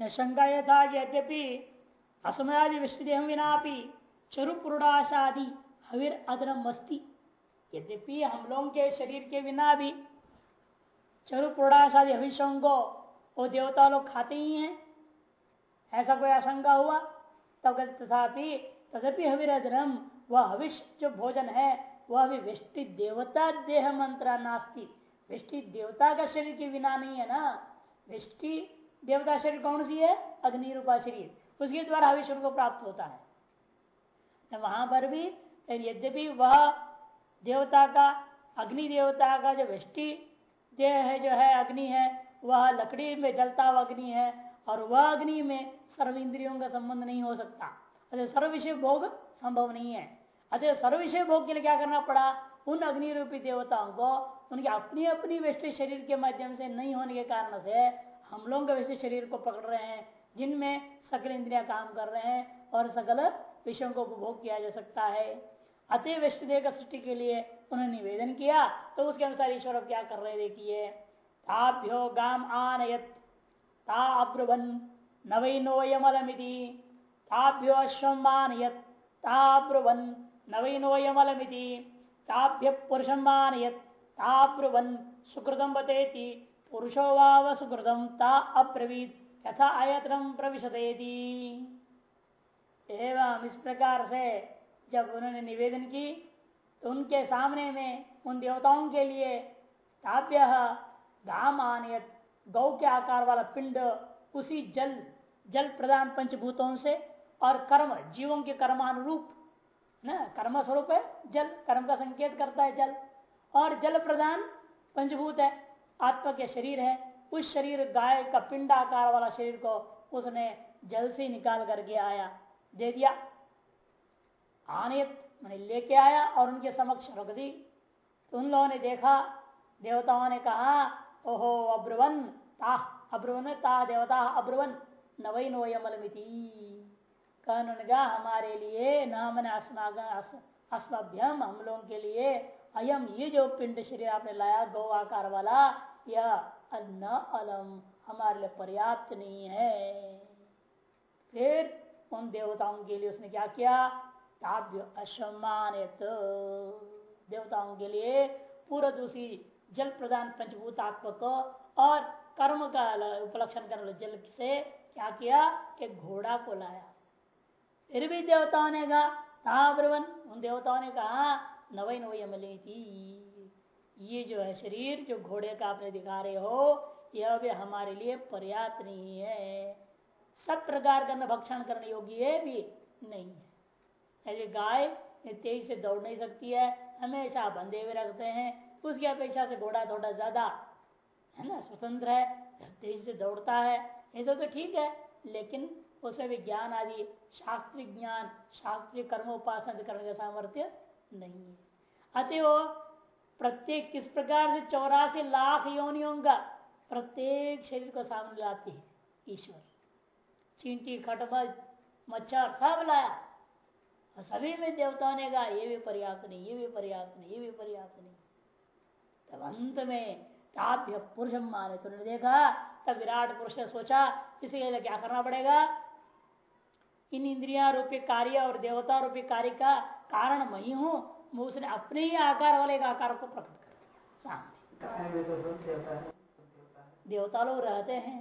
शंका यह था कि यद्यपि असमयादि विष्णुदेह विना चरुपुरुषादि हविर अदरम अस्ति यद्यपि हम लोगों के शरीर के बिना भी चरुपुरुषादि हविषों को वो देवता लोग खाते ही हैं, ऐसा कोई आशंका हुआ? तब तथापि तदपि हविरधरम वह हविष जो भोजन है, वह भी वृष्टि देवता देह मंत्रा नास्ती। वृष्टि देवता का शरीर के बिना नहीं है ना? वृष्टि देवता शरीर कौन सी है? अग्नि रूपा शरीर। उसके द्वारा हविष को प्राप्त होता है। तो वहाँ पर भी यद्यपि वह देवता का, अग्नि देवता का जो वृष्टि देह है, जो है अग्नि है, वह लकड़ी में जलता हुआ अग्नि है, और वह अग्नि में सर्व इंद्रियों का संबंध नहीं हो सकता। अतः सर्व विषय भोग संभव नहीं है। अतः सर्व विषय भोग के लिए क्या करना पड़ा? उन अग्नि रूपी देवताओं को, उनकी अपनी अपनी वैश्विक शरीर के माध्यम से नहीं होने के कारण से हम लोग के वैश्विक शरीर को पकड़ रहे हैं, जिनमें सकल इंद्रिया काम कर रहे हैं और सकल विषयों को उपभोग किया जा सकता है, अतः वैष्णदेव का सृष्टि के लिए उन्होंने निवेदन किया तो उसके अनुसार ईश्वर अब क्या कर रहे देखिए। ताभ्यो गाम आनयत, ताब्रुवन नवैनोयमलमिति ताभ्यो अश्वमानयत ताब्रुवन नवैनोयमलमिति ताभ्य पुरुषम पुरुषमानयत ताब्रुवन सुकृतम बतेति पुरुषो वाव सुकृतम ता अब्रवीत, यथा आयतनम प्रविशतेति। एवं इस प्रकार से जब उन्होंने निवेदन की तो उनके सामने में उन देवताओं के लिए ताप्य गाम आनियत गौ के आकार वाला पिंड, उसी जल जल प्रदान पंचभूतों से, और कर्म, जीवों के कर्मानुरूप, न, कर्म स्वरूप है जल, कर्म का संकेत करता है जल, और जल प्रदान पंचभूत है। आत्मा के शरीर है, उस शरीर गाय का पिंड आकार वाला शरीर को उसने जल से निकाल करके आया, दे दिया। मैंने लेके आया और उनके समक्ष रख दी। तो उन लोगों ने देखा, देवताओं ने कहा, ओहो, अब्रवन ता अब्रवन ता देवता, अब्रवन नवई नोयमलमिति कहा, हमारे लिए न मैंने अस्मभ्यम हम लोगों के लिए अयम, ये जो पिंड शरीर आपने लाया गौ आकार वाला यह अन्न अलम हमारे लिए पर्याप्त नहीं है? फिर उन देवताओं के लिए उसने क्या किया? ताभ्य अशमानित। देवताओं के लिए पूरा दूसरी जल प्रदान पंचभूतात्मक और कर्म का उपलक्षण करने जल से क्या किया? एक घोड़ा को लाया। फिर भी देवताओं ने कहा ताब्रवन उन देवताओं ने कहा नवई नवई अमली थी ये जो है शरीर, जो घोड़े का आपने दिखा रहे हो, यह भी हमारे लिए पर्याप्त नहीं है। सब प्रकार का भक्षण करने योग्य भी नहीं है। ऐसे गाय तेज से दौड़ नहीं सकती है, हमेशा बंधे हुए रखते हैं। उसकी अपेक्षा से घोड़ा थोड़ा ज़्यादा, है ना, स्वतंत्र है, तेज से दौड़ता है। ऐसा तो ठीक है, लेकिन उसमें भी ज्ञान आदि, शास्त्रीय ज्ञान, शास्त्रीय कर्मोपासन करने का सामर्थ्य नहीं है। अतः प्रत्येक किस प्रकार से चौरासी लाख योनियों का प्रत्येक शरीर को सामने लाती है, ईश्वर। चींटी, खटमल, मच्छर सब लाया। और सभी में देवताओं ने कहा, ये भी पर्याप्त नहीं, ये भी पर्याप्त नहीं, ये भी पर्याप्त नहीं। तब अंत में ताभ्य पुरुष माने तो उन्होंने देखा, तब विराट पुरुष ने सोचा, इसके लिए क्या करना पड़ेगा? इन इंद्रिया रूपी कार्य और देवता रूपी कार्य का कारण मैं हूँ। उसने अपने ही आकार वाले आकार को प्रकट कर दिया सामने। तो देवता लोग रहते हैं।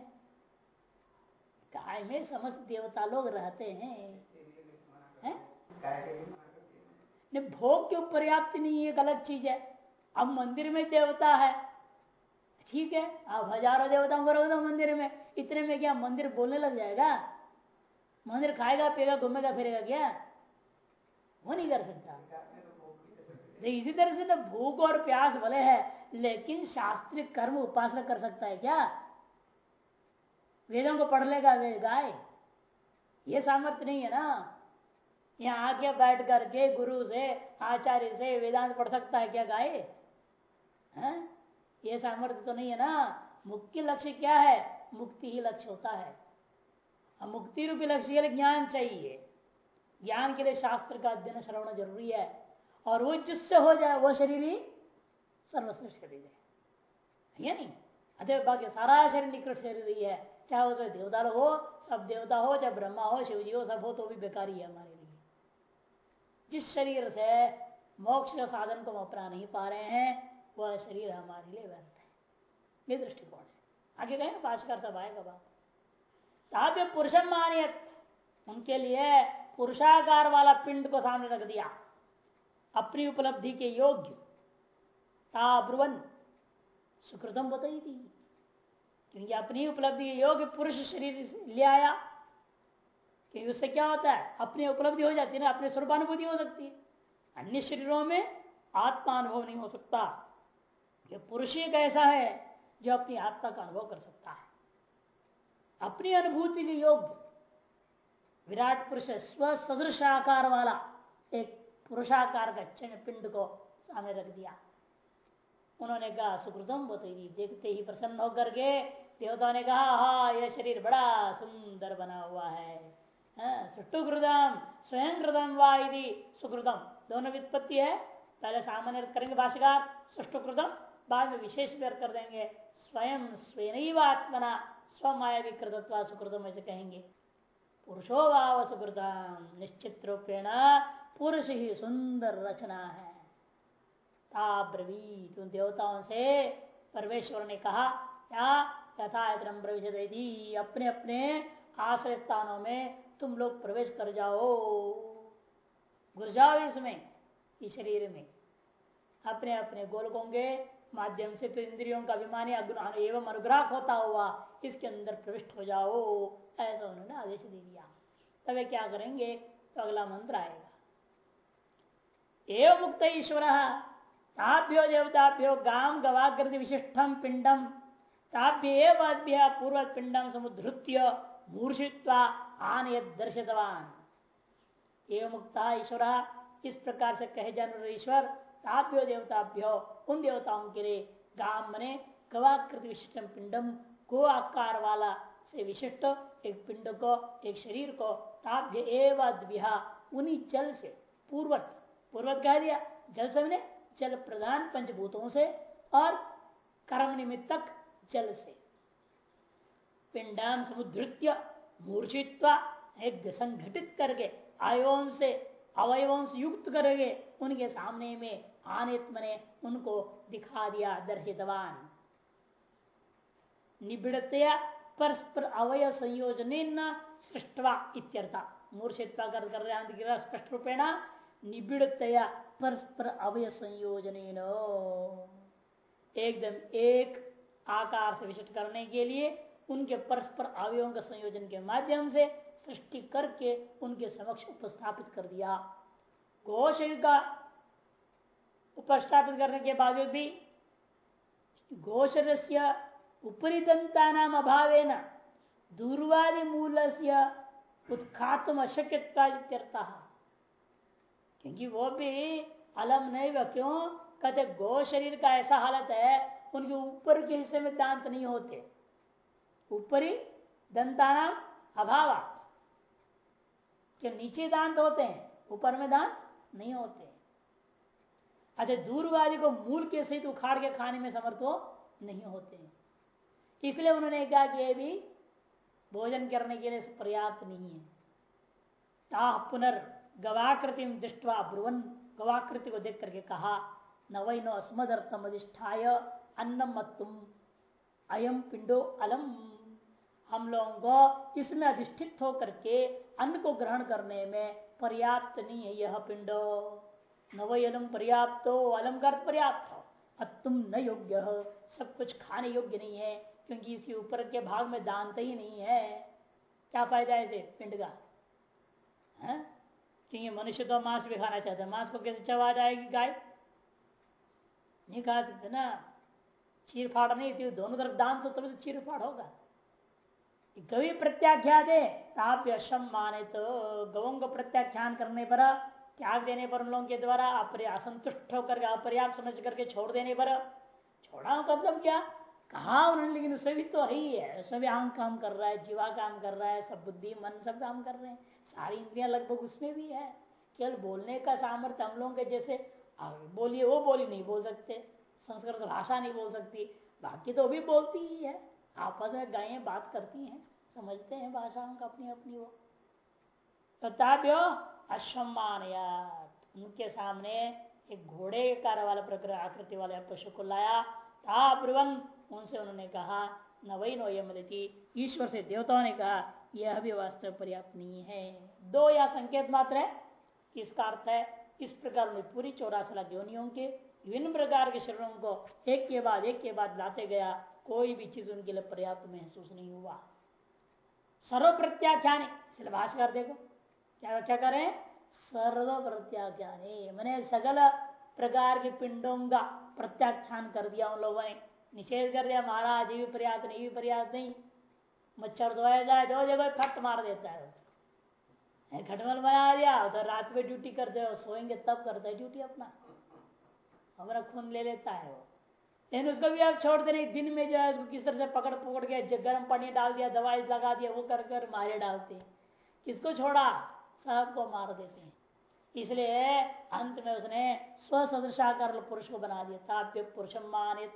काय में समस्त देवता लोग रहते हैं। है? भोग क्यों पर्याप्त नहीं एक अलग चीज़ है। अब मंदिर में देवता है। ठीक है आप हज़ारों देवताओं को रख दो मंदिर में। इतने में क्या मंदिर बोलने लग जाएगा? मंदिर खाएगा पिएगा घूमेगा फिरेगा क्या? वो नहीं कर सकता। इसी तरह से ना भूख और प्यास भले है, लेकिन शास्त्रीय कर्म उपासना कर सकता है क्या? वेदों को पढ़ लेगा वे गाय ये सामर्थ्य नहीं है ना। यहाँ आके बैठ करके गुरु से, आचार्य से वेदांत पढ़ सकता है क्या गाय है? ये सामर्थ्य तो नहीं है ना। मुख्य लक्ष्य क्या है? मुक्ति ही लक्ष्य होता है। मुक्ति रूपी लक्ष्य के लिए ज्ञान चाहिए। ज्ञान के लिए शास्त्र का अध्ययन श्रवण ज़रूरी है। और वो जिससे हो जाए, वो शरीर ही सर्वश्रेष्ठ शरीर है। या नहीं? अतः बाकी सारा शरीर निकट शरीर ही है। चाहे उसमें देवता हो सब देवता हो, चाहे ब्रह्मा हो शिव जी हो, सब हो तो भी बेकारी है हमारे लिए। जिस शरीर से मोक्ष साधन को अपना नहीं पा रहे हैं, वह शरीर हमारे लिए व्यर्थ है। ये दृष्टिकोण है। आगे कहें, भाषकर सब आएगा बात पुरुषम मानियत। उनके लिए पुरुषाकार वाला पिंड को सामने रख दिया। अपनी उपलब्धि के योग्य ताब्रुवन। सुकृतम बताई थी। क्योंकि अपनी उपलब्धि के योग्य पुरुष शरीर ले आया, क्योंकि उससे क्या होता है? अपनी उपलब्धि हो जाती है ना, अपने स्वरूपानुभूति हो सकती है। अन्य शरीरों में आत्मानुभव नहीं हो सकता। ये पुरुष एक ऐसा है जो अपनी आत्मा का अनुभव कर सकता है। अपनी अनुभूति के योग्य विराट पुरुष स्व सदृश आकार वाला एक पुरुषाकार पिंड को सामने रख दिया। उन्होंने कहा सुकृतम बताई देखते ही प्रसन्न होकर के देवता ने कहा हा यह शरीर बड़ा सुंदर बना हुआ है। हाँ, सुष्टुकृतम स्वयं कृतम वादी सुकृतम। दोनों वित्पत्ति है। पहले सामान्य करेंगे भाष्यकार सुष्टुकृतम बाद में विशेष व्यर्थ कर देंगे स्वयं स्वयं आत्मना स्वमायावी कृतत्वा सुकृतम ऐसे कहेंगे। पुरुषो भाव सुकृतम निश्चित रूपेण पुरुष ही सुंदर रचना है। ताब्रवीत उन देवताओं से परमेश्वर ने कहा क्या यथा प्रवेश अपने अपने आश्रय स्थानों में तुम लोग प्रवेश कर जाओ। घुस जाओ इसमें, इस शरीर में। अपने अपने गोलकों के माध्यम से तो इंद्रियों का अभिमानी एवं अनुग्राह होता हुआ इसके अंदर प्रविष्ट हो जाओ, ऐसा उन्होंने आदेश दे दिया। तब क्या करेंगे? तो अगला मंत्र आएगा। एवं मुक्त ईश्वर ताभ्यो देवताभ्यो गाम गवाकृति विशिष्टम पिंडम ताभ्य पूर्व पिंडम समुद्रत्य मूर्षित्वा आन दर्शितवान। एवं मुक्ता ईश्वर, इस प्रकार से कहे जाने ईश्वर, ताभ्यो देवताभ्यो, उन देवताओं के लिए गाम मने गवाकृति विशिष्टम पिंडम को आकार वाला से विशिष्ट, एक पिंड को, एक शरीर को, ताभ्य एवं उन्हीं जल से पूर्वत पूर्वत कह दिया जल से जल प्रधान पंचभूतों से और कर्म निमित्तक जल से। पिंडान समुद्रित्य मूर्छित्वा एक संगठित करके आयोन से अवयवों से युक्त करके उनके सामने में आनित्म ने उनको दिखा दिया दर्शितवान। निबिड़तया परस्पर अवय संयोजन सृष्टवा इत्यर्था। मूर्छित्वा कर रहे स्पष्ट रूपेण निबिड़तया परस्पर अवय संयोजन एकदम एक आकार से विशिष्ट करने के लिए उनके परस्पर अवयों के संयोजन के माध्यम से सृष्टि करके उनके समक्ष उपस्थापित कर दिया। घोष का उपस्थापित करने के बावजूद भी घोषर से उपरी दंता नाम अभाव न दूरवादी मूल से उत्खातम अशक्यता क्योंकि वो भी अलम नहीं वह क्यों? कहते, गो शरीर का ऐसा हालत है, उनके ऊपर के हिस्से में दांत नहीं होते। ऊपरी दंताना अभाव नीचे दांत होते हैं? ऊपर में दांत नहीं होते। अरे दूरवादी को मूल के सहित उखाड़ के खाने में समर्थ हो नहीं होते इसलिए उन्होंने कहा कि ये भी भोजन करने के लिए पर्याप्त नहीं है। ताह पुनर् गवाकृति दृष्टवा ब्रुवन। गवाकृति को देख करके कहा, न वही नो अस्मदर्थम अधिष्ठाय अन्नम तुम अयम पिंडो अलम। हम लोगों को इसमें अधिष्ठित होकर के अन्न को ग्रहण करने में पर्याप्त नहीं है यह पिंडो। न वही अलम पर्याप्त हो अलम कर पर्याप्त। हो तुम न योग्य। सब कुछ खाने योग्य नहीं है, क्योंकि इसके ऊपर के भाग में दानत ही नहीं है। क्या फ़ायदा है इसे, पिंड का? है? क्योंकि मनुष्य तो मांस भी खाना चाहता है। मांस को कैसे चबा जाएगी गाय? नहीं खा सकते ना। चीर फाड़ नहीं थी दोनों तरफ़ दान तो तभी तो चीर फाड़ होगा। गवी प्रत्याख्यात है। ताप यशम माने तो गवों को प्रत्याख्यान करने पर, त्याग देने पर उन लोगों के द्वारा असंतुष्ट होकर अपर्याप्त समझ करके छोड़ देने पर, छोड़ा मतलब क्या? कहा उन्होंने? लेकिन उसमें भी तो ही है उसमें भी आंग काम कर रहा है, जीवा काम कर रहा है, सब बुद्धि, मन सब काम कर रहे हैं। सारी इंद्रिया लगभग उसमें भी है। केवल बोलने का सामर्थ्य हम लोगों के जैसे बोलिए, वो बोली नहीं बोल सकते। संस्कृत भाषा नहीं बोल सकती। बाकी तो भी बोलती ही है। आपस में गायें बात करती हैं, समझते हैं भाषाओं का अपनी अपनी वो। तथाप्यो अश्वमान उनके सामने एक घोड़े कार वाला प्रकृति आकृति वाले पशु को लाया। था उनसे उन्होंने कहा, न वही नो यमदती। ईश्वर से देवताओं ने कहा यह भी वास्तव पर्याप्त नहीं है। दो या संकेत मात्र है। इसका अर्थ है, इस प्रकार में पूरी चौरासी लाख योनियों के विभिन्न प्रकार के शरीरों को एक के बाद एक के बाद लाते गया, कोई भी चीज़ उनके लिए पर्याप्त महसूस नहीं हुआ। सर्व प्रत्याख्यान भाषकर देखो, क्या व्याख्या करें सर्व प्रत्याख्यान मैंने सगल प्रकार के पिंडों का प्रत्याख्यान कर दिया उन लोगों ने। निषेध कर दिया, महाराज, ये भी पर्याप्त, नहीं भी पर्याप्त, नहीं। मच्छर धोया जाए जगह खट मार देता है खटमल बना दिया तो रात में ड्यूटी करते हो, सोएँगे तब करता है ड्यूटी अपना। हमारा खून ले लेता है वो। लेकिन उसको भी आप छोड़ते नहीं, दिन में जो है, उसको किस तरह से पकड़ पकड़ के गर्म पानी डाल दिया, दवाई लगा दिया, वो कर कर मारे डालते किसको छोड़ा? सबको मार देते हैं। इसलिए अंत में उसने स्वसदृशाकर पुरुष को बना दिया ताप्य पुरुषम मानित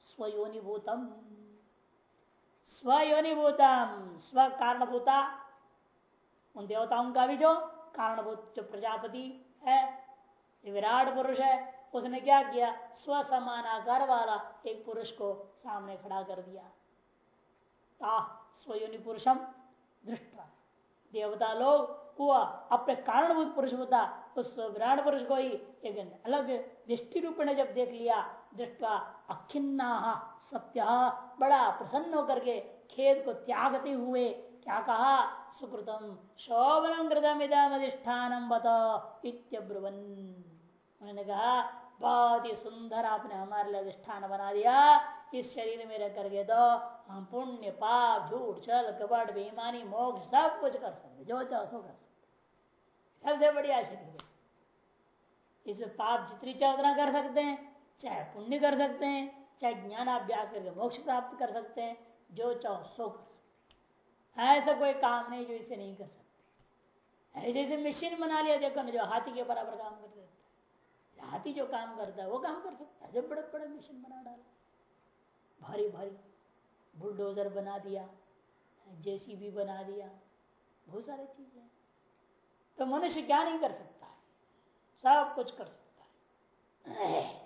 स्वयोनिभूतम। स्वयोनिभूतम स्व कारणभूता उन देवताओं का भी जो कारणभूत, जो प्रजापति है विराट पुरुष है, उसने क्या किया? स्व समानाकार वाला एक पुरुष को सामने खड़ा कर दिया। ता स्वयोनि पुरुषम दृष्ट। देवता लोग हुआ, अपने कारणभूत पुरुष होता उस विराट पुरुष को ही एक अलग दृष्टि रूप ने जब देख लिया दृष्टा अखिन्ना सत्य बड़ा प्रसन्न होकर के खेद को त्यागते हुए क्या कहा? सुकृतम शोभनम कृतम इदम अधिष्ठान बत उन्होंने कहा, बहुत ही सुंदर आपने हमारे लिए अधिष्ठान बना दिया। इस शरीर में रह करके तो हम पुण्य, पाप, झूठ चल कपट, बेईमानी, मोक्ष, सब कुछ कर सकते जो चाहो सो कर सकते सबसे बढ़िया शरीर इसमें पाप जितनी चाहे कर सकते हैं। चाहे पुण्य कर सकते हैं, चाहे ज्ञानाभ्यास करके मोक्ष प्राप्त कर सकते हैं, जो चाहो सो कर सकते ऐसा कोई काम नहीं जो इसे नहीं कर सकते। ऐसे मशीन बना लिया, देखो ना, जो हाथी के बराबर काम कर देता है। हाथी जो काम करता है, वो काम कर सकता है। जो बड़े बड़े मशीन बना डाला। भारी भारी बुलडोजर बना दिया जेसीबी बना दिया, बहुत सारी चीज़ें तो मनुष्य क्या नहीं कर सकता है? सब कुछ कर सकता है।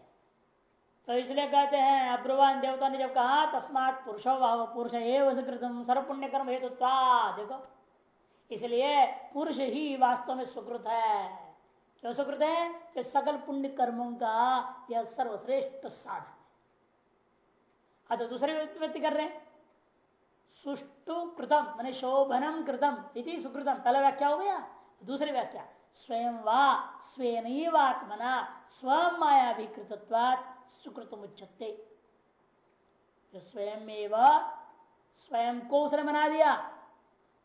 तो इसलिए कहते हैं, अब्रुवान देवता ने जब कहा, तस्मात पुरुषो भाव पुरुष एवं कृतम सर्व पुण्य कर्म हेतु देखो। इसलिए पुरुष ही वास्तव में सुकृत है। क्यों सुकृत है? कि सकल पुण्य कर्मों का यह सर्वश्रेष्ठ साधन है। तो दूसरे व्यक्ति कर रहे सुष्टु कृतम, मान शोभनम कृतम, इति सुकृतम। पहला व्याख्या हो गया, दूसरी व्याख्या। स्वयं वा स्वयं आत्मना स्वयं माया भी कृतत्वात सुकृत मुच्छते जो स्वयं स्वयं को उसने बना दिया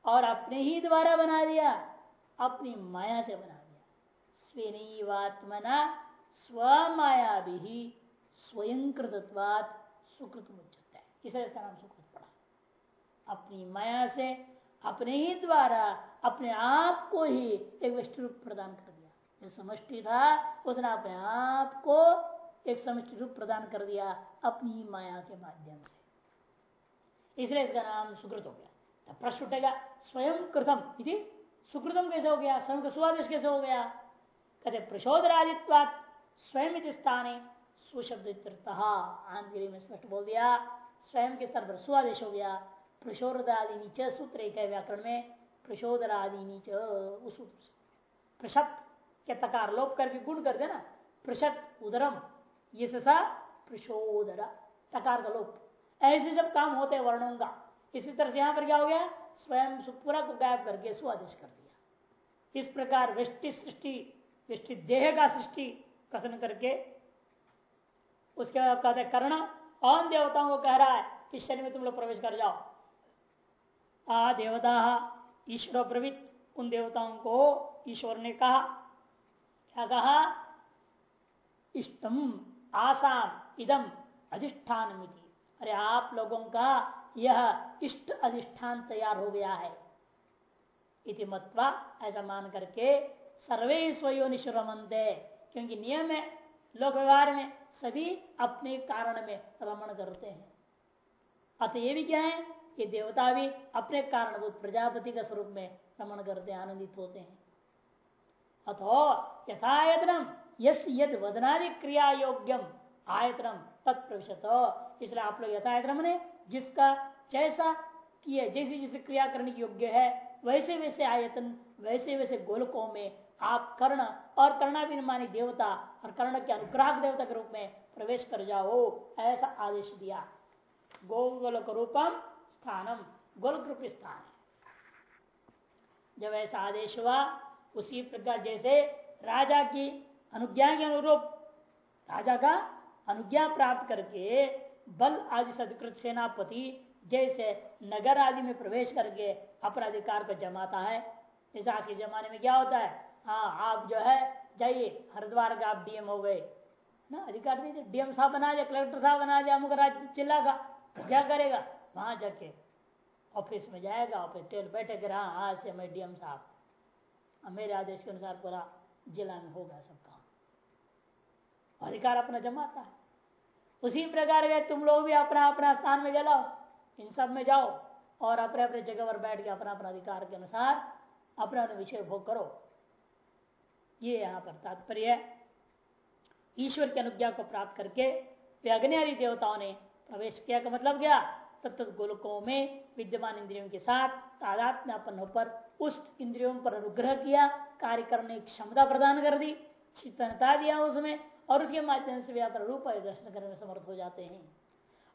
और अपने ही द्वारा बना दिया, अपनी माया से बना दिया। स्वयंवात्मना स्व माया भी स्वयं कृतत्वात सुकृत मुच्छते इसलिए इसका नाम सुकृत अपनी माया से, अपने ही द्वारा, अपने आप को ही एक विष्ट रूप प्रदान कर दिया। जो समष्टि था, उसने अपने आप को एक समष्टि रूप प्रदान कर दिया अपनी माया के माध्यम से। इसलिए इसका नाम सुकृत हो गया। प्रश्न उठेगा, स्वयं कृतम सुकृतम कैसे हो गया? स्वयं का स्वादेश कैसे हो गया? कहते प्रशोधराजित्वात स्वयं स्थाने सुशब्द आंध्री में स्पष्ट बोल दिया, स्वयं के स्तर पर स्वादेश हो गया। प्रशोदादि नीचे सूत्र एक है व्याकरण में प्रशोदरादि नीच उस सूत्र प्रशत के तकार लोप करके गुण कर देना। प्रशत उदरम। ये प्रशोदर तकार का लोप। ऐसे जब काम होते वर्णों का, इसी तरह से यहाँ पर क्या हो गया? स्वयं पूरा को गायब करके स्वादेश कर दिया। इस प्रकार वृष्टि सृष्टि, वृष्टि देह का सृष्टि कथन करके, उसके बाद कहते हैं, कर्ण, और देवताओं को कह रहा है इस शरीर में तुम लोग प्रवेश कर जाओ। आ देवता, ईश्वर प्रवृत्त, उन देवताओं को ईश्वर ने कहा। क्या कहा? इष्टम। आसाम, इदम अधिष्ठान अरे आप लोगों का यह इष्ट अधिष्ठान तैयार हो गया है। इति मत्वा ऐसा मान करके सर्वे स्वयोनिश्वर मनते क्योंकि नियम है लोक व्यवहार में सभी अपने कारण में रमण करते हैं। अतः ये भी क्या है, ये देवता भी अपने कारणभूत प्रजापति का स्वरूप में रमण करते आनंदित होते हैं। अथो यथायतनम यद वदनादि क्रिया योग्यम आयतनम तत्प्रविशत इसलिए आप लोग यथायतनम ने जिसका जैसा किए, जैसी जैसे क्रिया करने की योग्य है, वैसे वैसे आयतन, वैसे वैसे गोलकों में आप कर्ण और कर्णाभिमानी देवता और कर्ण के अनुग्राह देवता के रूप में प्रवेश कर जाओ, ऐसा आदेश दिया। गोलोक रूपम स्थानम गोलक रूप स्थान जब ऐसा आदेश हुआ, उसी प्रकार जैसे राजा की अनुज्ञा के अनुरूप राजा का अनुज्ञा प्राप्त करके बल आदि सदकृत सेनापति जैसे नगर आदि में प्रवेश करके अपराधिकार को जमाता है। जैसे आज के जमाने में क्या होता है? हाँ आप जो है, जाइए, हरिद्वार का आप डीएम हो गए। ना, अधिकार नहीं, डीएम साहब बना दिया, कलेक्टर साहब बना दिया, अमुक राज्य चिल्ला का तो क्या करेगा? वहाँ जाके ऑफ़िस में जाएगा फिर टेल बैठे कर हाँ आज से मैं डीएम साहब। मेरे आदेश के अनुसार पूरा जिला में होगा सब काम अधिकार अपना जमाता है। उसी प्रकार के तुम लोग भी अपना अपना स्थान में जलाओ, इन सब में जाओ और अपने अपने जगह पर बैठ के अपना अपना अधिकार के अनुसार अपने अपने विषय भोग करो। ये यहाँ पर तात्पर्य है। ईश्वर की अनुज्ञा को प्राप्त करके वे अग्नि देवताओं ने प्रवेश किया। का मतलब क्या? तत्त गोलकों में विद्यमान इंद्रियों के साथ तादात्म्यपन होकर उस इंद्रियों पर अनुग्रह किया, कार्य करने की क्षमता प्रदान कर दी चितनता दिया उसमें। और उसके माध्यम से व्यापार रूप दर्शन करने में समर्थ हो जाते हैं।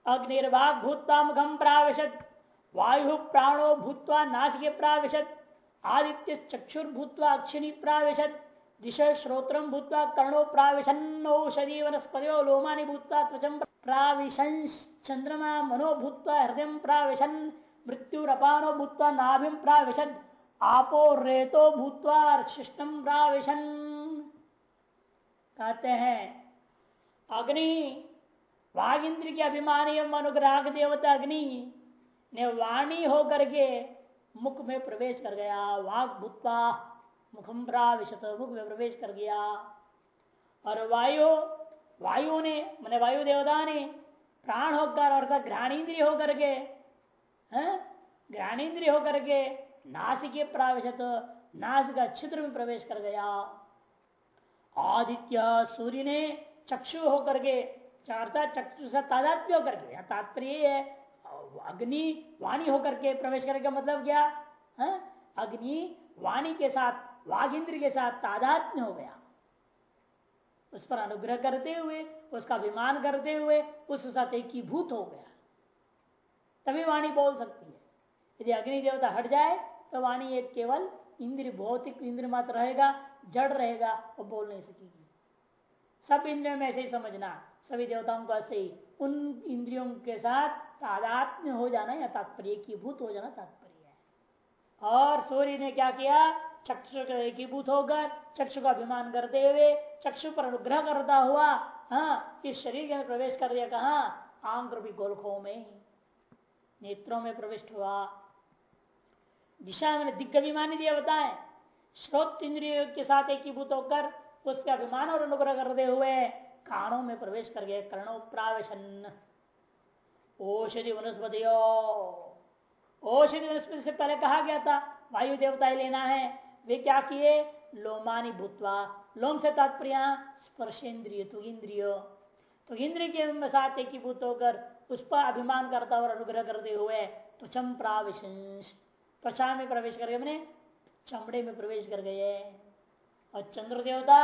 अग्निर्वाग भूतवा मुखम प्राविशत, वायु प्राणो भूतवा नाशिके प्राविशत, आदित्य चक्षुर भूतवा अक्षिणी प्राविशत, दिश श्रोत्र भूतवा कर्णो प्राविशन्नौषधि वनस्पतियो लोमानि भूतवा त्वचम प्राविशन चंद्रमा मनो भूतवा हृदय प्राविशन, मृत्युरपानो भूतवा नाभि प्राविशद आपो रेतो भूतवा शिष्टम प्राविशन। कहते हैं, अग्नि वाघ इंद्र के अभिमानी अनुग्राहक देवता अग्नि ने वाणी होकर के मुख में प्रवेश कर गया। वाघ भूतवा मुखम प्राविशत मुख में प्रवेश कर गया। और वायु वायु ने, मैंने वायु देवता ने प्राण होकर अर्थात घ्राणेन्द्रिय होकर के घ्राणेन्द्रिय होकर के नासिके प्राविशत का छिद्र में प्रवेश कर गया। आदित्य सूर्य ने चक्षु होकर के अर्थात चक्षु से तादात्म्य होकर के तात्पर्य है, अग्नि वाणी होकर के प्रवेश करने का मतलब क्या? है? अग्नि वाणी के साथ वाघ इंद्र के साथ तादात्म्य हो गया। उस पर अनुग्रह करते हुए, उसका अभिमान करते हुए, उस साथ एकीभूत हो गया। तभी वाणी बोल सकती है। यदि अग्नि देवता हट जाए तो वाणी एक केवल इंद्र, भौतिक इंद्र मात्र रहेगा जड़ रहेगा, वो बोल नहीं सकेगी। सब इंद्रियों में ऐसे ही समझना, सभी देवताओं को ऐसे ही, उन इंद्रियों के साथ तादात्म्य हो जाना या तात्पर्य की भूत हो जाना तात्पर्य है। और सूर्य ने क्या किया? चक्षु के एकीभूत होकर, चक्षु का अभिमान करते हुए, चक्षु पर अनुग्रह करता हुआ हाँ इस शरीर के प्रवेश कर दिया, कहा आंग रूपी गोलखों में नेत्रों में प्रविष्ट हुआ। दिशा में दिग्गभिमानी दिया बताए श्रोत इंद्रियों के साथ एकीभूत होकर उसके अभिमान और अनुग्रह करते हुए कानों में प्रवेश कर गए कर्णो प्रावेशन औषधि वनस्पति औषधि वनस्पति से पहले कहा गया था, वायु देवता लेना है। वे क्या किए? लोमानी भूतवा। लोम से तात्पर्य स्पर्शेन्द्रिय तो इंद्रिय तो इंद्रिय के साथ एकीभूत होकर उस पर अभिमान करता और अनुग्रह करते हुए त्वचम प्राविशंस त्वचा में प्रवेश कर गए मैंने चमड़े में प्रवेश कर गए और चंद्र देवता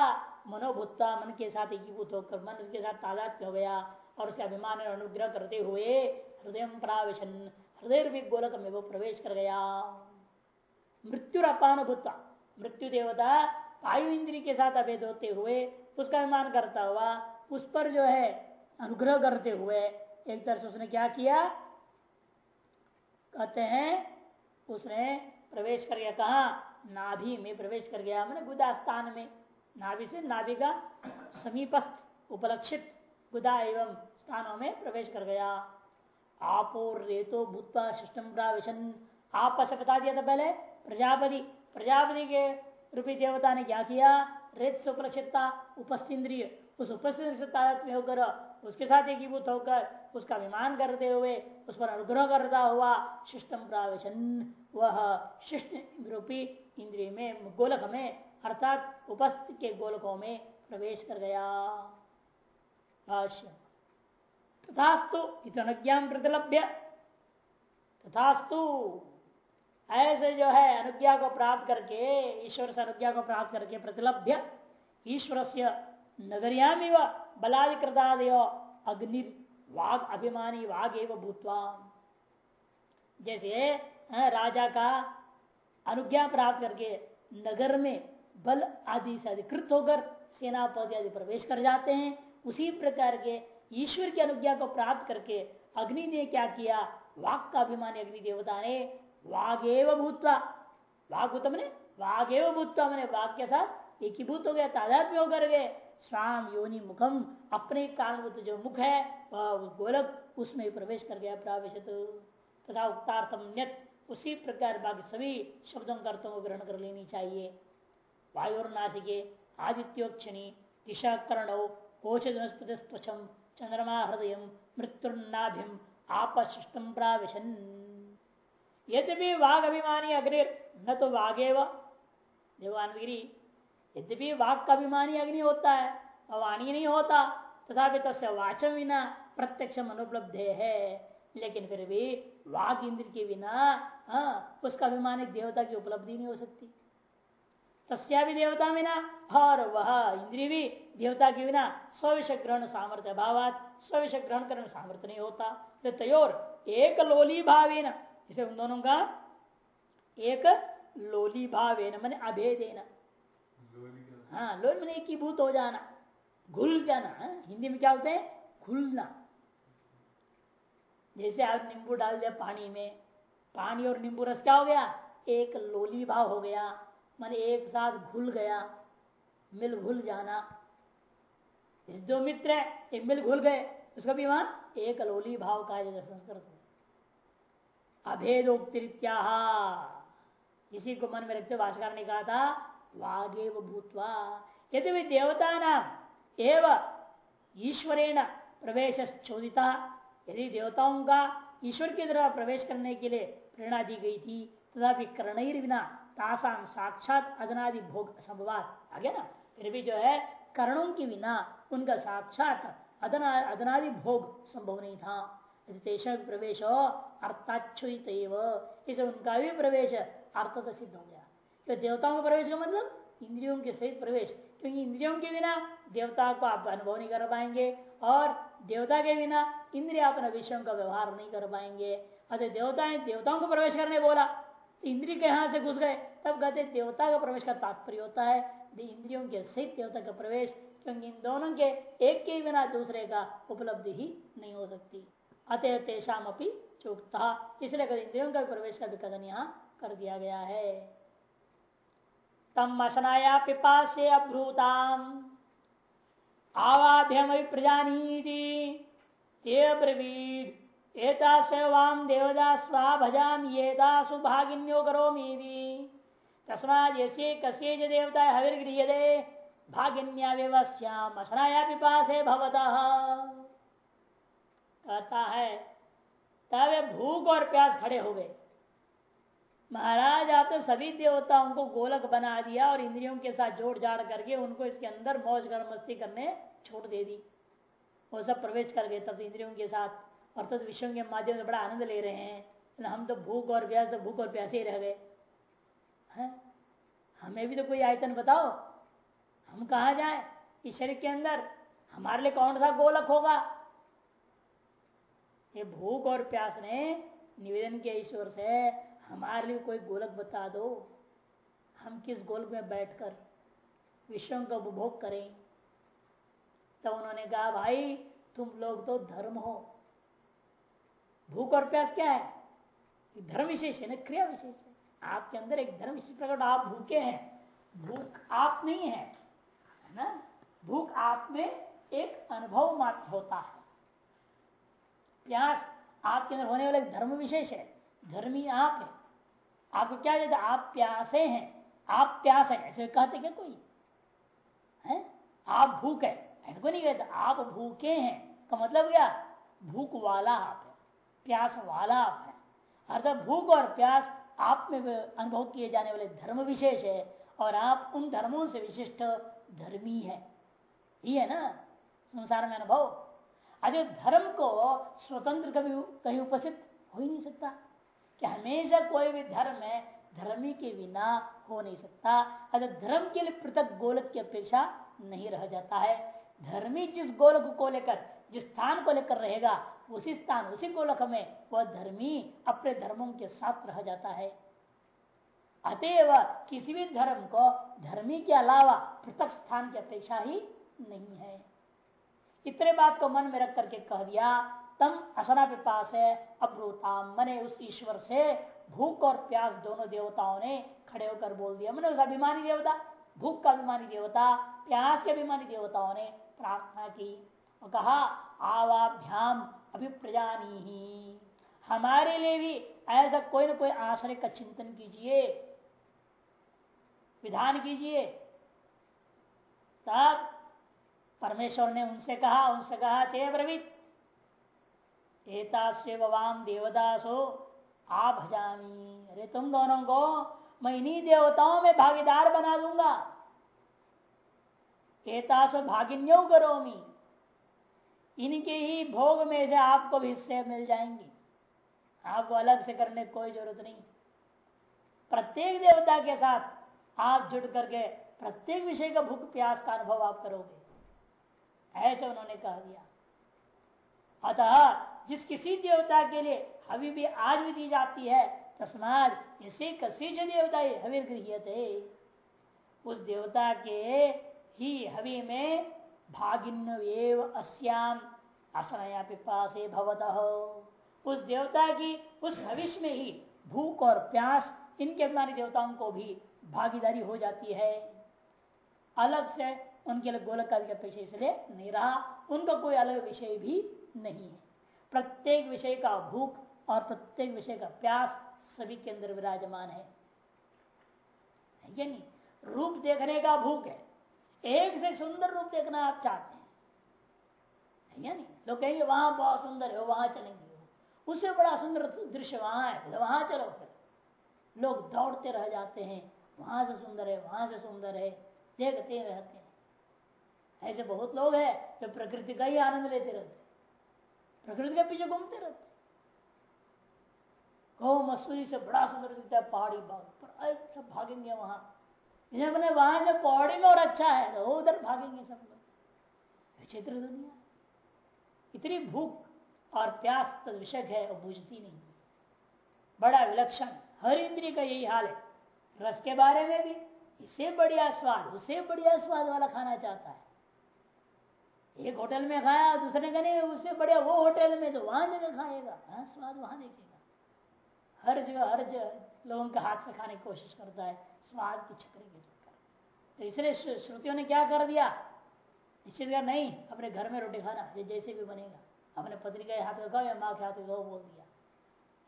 मनोभूतता मन के साथ एकीभूत होकर मन के साथ तादात हो गया और उसे अभिमान और अनुग्रह करते हुए हृदय प्रावेशन हृदय रूपी गोलक में वो प्रवेश कर गया मृत्यु अपानुभूता मृत्यु देवता वायु इंद्री के साथ अभेद होते हुए उसका अभिमान करता हुआ उस पर जो है अनुग्रह करते हुए एक तरह से उसने क्या किया कहते हैं उसने प्रवेश कर गया। कहा, नाभि, में प्रवेश कर गया। मैंने गुदा स्थान में, नाभि से नाभि का समीपस्थ, उपलक्षित गुदा एवं स्थानों में प्रवेश कर गया। आपो रेतो भूतवा सिस्टम प्रावेशन। आप से बता दिया था पहले, प्रजापति। प्रजापति के रूपी देवता ने क्या किया? रेत से उपलक्षितता उपस्थित उस उपस्थित होकर उसके साथ एकीभूत होकर उसका अभिमान करते हुए उस पर अनुग्रह करता हुआ शिष्टम प्रावेशन वह शिष्ट रूपी इंद्रिय में, गोलक में, अर्थात उपस्थित के गोलकों में प्रवेश कर गया। तथास्तु इतज्ञा प्रतिलभ्य। तथास्तु ऐसे जो है अनुज्ञा को प्राप्त करके, ईश्वर से अनुज्ञा को प्राप्त करके प्रतिलभ्य। ईश्वर से नगरियाम बलादिकृतादय अग्नि वाग अभिमानी वाग एवं भूतवा। जैसे राजा का अनुज्ञा प्राप्त करके नगर में बल आदि से अधिकृत होकर सेनापति आदि प्रवेश कर जाते हैं। उसी प्रकार के ईश्वर की अनुज्ञा को प्राप्त करके अग्नि ने क्या किया? वाक का अभिमानी अग्नि देवता ने वागेव भूतवा। वाग ने वागेव भूतवा मैंने। वाग के साथ एकीभूत हो गया तादात्म्य होकर गए। स्वाम योनि मुखम, अपने कारणभूत जो मुख है, वह गोलक उसमें प्रवेश कर गया प्रावेश तथा उक्तार्थम उसी प्रकार बाकी सभी शब्दों का अर्थों को ग्रहण कर लेनी चाहिए। वायु नासिके, आदित्योक्षणी दिशा कर्ण कोशम चंद्रमा हृदय मृत्युर्नाभिम, आपशिष्टम प्राविशन। यद्यपि वाघ अभिमानी अग्नि न तो वाघे गिरी यद्यपि वाघ का अभिमानी अग्नि होता है वाणी नहीं होता तथा तस्य वाचम बिना प्रत्यक्ष अनुपलब्ध है। लेकिन फिर भी वाक इंद्र के बिना हाँ, उसका अभिमानी देवता की उपलब्धि नहीं हो सकती। तस्या भी देवता बिना और वह इंद्रिय भी देवता के बिना स्विष ग्रहण सामर्थ्य भावात स्विष ग्रहण करने सामर्थ्य नहीं होता। तो तयोर एक लोली भावे इसे उन दोनों का एक लोली भावे न मैंने अभेदेना। हाँ लोल मैंने एक भूत हो जाना। घुल जाना हाँ? हिंदी में क्या होते हैं? घुलना। जैसे आप नींबू डाल दिया पानी में, पानी और नींबू रस क्या हो गया? एक लोली भाव हो गया, मैंने एक साथ घुल गया, मिल घुल जाना। इस दो मित्र है एक मिल घुल गए, उसका भी वहाँ एक लोली भाव का संस्कृत अभेदोक्तिरित्या इसी को मन में रखते भाषाकार ने कहा था वागेव भूतवा यदि भी देवता नाम एवं ईश्वरेण प्रवेश चोदिता यदि देवताओं का ईश्वर के द्वारा प्रवेश करने के लिए प्रेरणा दी गई थी तथापि कर्ण बिना तासाम साक्षात अदनादि भोग संभवात आगे ना, फिर भी जो है, कर्णों के बिना उनका साक्षात अदना अदनादि भोग संभव नहीं था। प्रवेश अर्थाच्छुत इसे उनका भी प्रवेश अर्थ तो सिद्ध हो गया। तो देवताओं का प्रवेश का मतलब? इंद्रियों के सहित प्रवेश। क्योंकि इंद्रियों के बिना देवता को आप अनुभव नहीं कर पाएँगे और देवता के बिना इंद्रिया अपने विषयों का व्यवहार नहीं कर पाएँगे। अतः देवता देवताओं को प्रवेश करने बोला। तो इंद्रिय के यहाँ से घुस गए। तब कहते देवता का प्रवेश का तात्पर्य होता है। इंद्रियों के सहित देवता का प्रवेश, क्योंकि इन दोनों के एक के बिना दूसरे का उपलब्धि ही नहीं हो सकती। अतः तेषाम अपनी चुकता। इसलिए इंद्रियों का प्रवेश का भी कथन यहाँ कर दिया गया है। तम असनाया पिपा से अभ्रूताम आवाभ्यम प्रजानीति। ब्रवीड एता सेवाम देवदा स्वा भजाम। ये दासु भागिन्यो करो तस्मा यसे कसे देवता हविर्गृह भागिन्या व्यवस्याम असनाया पिपासे भवतः। कहता है। तब भूख और प्यास खड़े हो गए। महाराज, आप तो सभी देवताओं को गोलक बना दिया और इंद्रियों के साथ जोड़ जाड़ करके उनको इसके अंदर मौज कर मस्ती करने छोड़ दे दी। वो सब प्रवेश कर गए तब इंद्रियों के साथ। और तब विषयों के माध्यम से बड़ा आनंद ले रहे हैं। हम तो भूख और प्यास तो भूख और प्यासे ही रह गए। हैं? हमें भी तो कोई आयतन बताओ। हम कहा जाए? इस शरीर के अंदर। हमारे लिए कौन सा गोलक होगा? ये भूख और प्यास ने निवेदन किया ईश्वर से। हमारे लिए कोई गोलक बता दो। हम किस गोलक में बैठकर विषयों का उपभोग करें? तो उन्होंने कहा, भाई, तुम लोग तो धर्म हो। भूख और प्यास क्या है? धर्म विशेष है ना, क्रिया विशेष है। आपके अंदर एक धर्म विशेष प्रकट, आप भूखे हैं। भूख आप नहीं है ना? भूख आप में एक अनुभव मात्र होता है। प्यास आपके अंदर होने वाला धर्म विशेष है। धर्मी आप है। आपको क्या कहते आप प्यासे हैं। आप प्यास है। ऐसे कहते क्या कोई? है? आप भूख है। ऐसे कोई नहीं कहते। आप भूखे हैं। का मतलब क्या? भूख वाला आप है। प्यास वाला आप है। अर्थात भूख और प्यास आप में अनुभव किए जाने वाले धर्म विशेष है और आप उन धर्मों से विशिष्ट धर्मी है। ये है ना? संसार में अनुभव। अरे धर्म को स्वतंत्र कभी कहीं उपस्थित हो ही नहीं सकता। कि हमेशा कोई भी धर्म है, धर्मी के बिना हो नहीं सकता। अगर धर्म के लिए पृथक गोलक की अपेक्षा नहीं रह जाता है। धर्मी जिस गोलक को लेकर, जिस स्थान को लेकर रहेगा, उसी स्थान, उसी गोलक में वह धर्मी अपने धर्मों के साथ रह जाता है। अतएव किसी भी धर्म को धर्मी के अलावा पृथक स्थान की अपेक्षा ही नहीं है। इतने बात को मन में रख करके कह दिया तम असना पे पास है, अब्रूताम। मने उस ईश्वर से भूख और प्यास दोनों देवताओं ने खड़े होकर बोल दिया। मैंने उस अभिमानी देवता, भूख का अभिमानी देवता, प्यास के अभिमानी देवताओं ने प्रार्थना की और कहा, आवाभ्याम अभिप्रजानी ही हमारे लिए भी ऐसा कोई ना कोई आश्रय का चिंतन कीजिए, विधान कीजिए। तब परमेश्वर ने उनसे कहा उनसे कहा, ते ब्रवित एतास्वाम देवदासो आ भजामी अरे तुम दोनों को मैं इन्हीं देवताओं में भागीदार बना दूँगा। एतासो भागिन्यो करोमी। इनके ही भोग में से आपको भी हिस्से मिल जाएँगे। आपको अलग से करने की कोई ज़रूरत नहीं। प्रत्येक देवता के साथ आप जुड़ करके प्रत्येक विषय का भूख प्यास का अनुभव आप करोगे। ऐसे उन्होंने कह दिया। अतः जिस किसी देवता के लिए हवि भी आज भी दी जाती है, तस्माद इसे कसी देवता हवि गृह उस देवता के ही हवि में भागिन्य अस्याम असनया पिपासे भवत। उस देवता की उस हविष में ही भूख और प्यास, इनके अभिमानी देवताओं को भी भागीदारी हो जाती है। अलग से उनके लिए गोलक का अपेक्षा इसलिए नहीं रहा, उनका कोई अलग विषय भी नहीं है। प्रत्येक विषय का भूख और प्रत्येक विषय का प्यास सभी के अंदर विराजमान है। नहीं रूप देखने का भूख है। एक से सुंदर रूप देखना आप चाहते हैं। या नहीं लोग कहेंगे, वहाँ बहुत सुंदर है, वहाँ चलेंगे उससे बड़ा सुंदर दृश्य वहाँ है वहाँ चलो फिर। लोग दौड़ते रह जाते हैं। वहाँ से सुंदर है, वहाँ से सुंदर है। देखते रहते हैं। ऐसे बहुत लोग हैं जो प्रकृति का ही आनंद लेते रहते प्रकृति के पीछे घूमते रहते कहो, मसूरी से बड़ा सुंदर दिखता है, पहाड़ी बाग पर। सब भागेंगे वहाँ। इन्हें बोले वहाँ से पहाड़ी में और अच्छा है तो उधर भागेंगे सब लोग। विचित्र दुनिया। इतनी भूख और प्यास तो विषय है, वो बुझती नहीं। बड़ा विलक्षण। हर इंद्रिय का यही हाल है। रस के बारे में भी। इससे बढ़िया स्वाद उससे बढ़िया स्वाद वाला खाना चाहता है। एक होटल में खाया, दूसरे का नहीं उससे बढ़िया वो होटल में तो वहाँ जगह खाएगा। हाँ स्वाद वहाँ देखेगा। हर जगह हर जगह लोगों के हाथ से खाने की कोशिश करता है, स्वाद की छकरी के चक्कर। तो इसलिए श्रुतियों ने क्या कर दिया? निश्चित कर नहीं, अपने घर में रोटी खाना, ये जैसे भी बनेगा। अपने पत्नी के हाथ में खाओ या माँ के हाथ में खाओ, बोल दिया।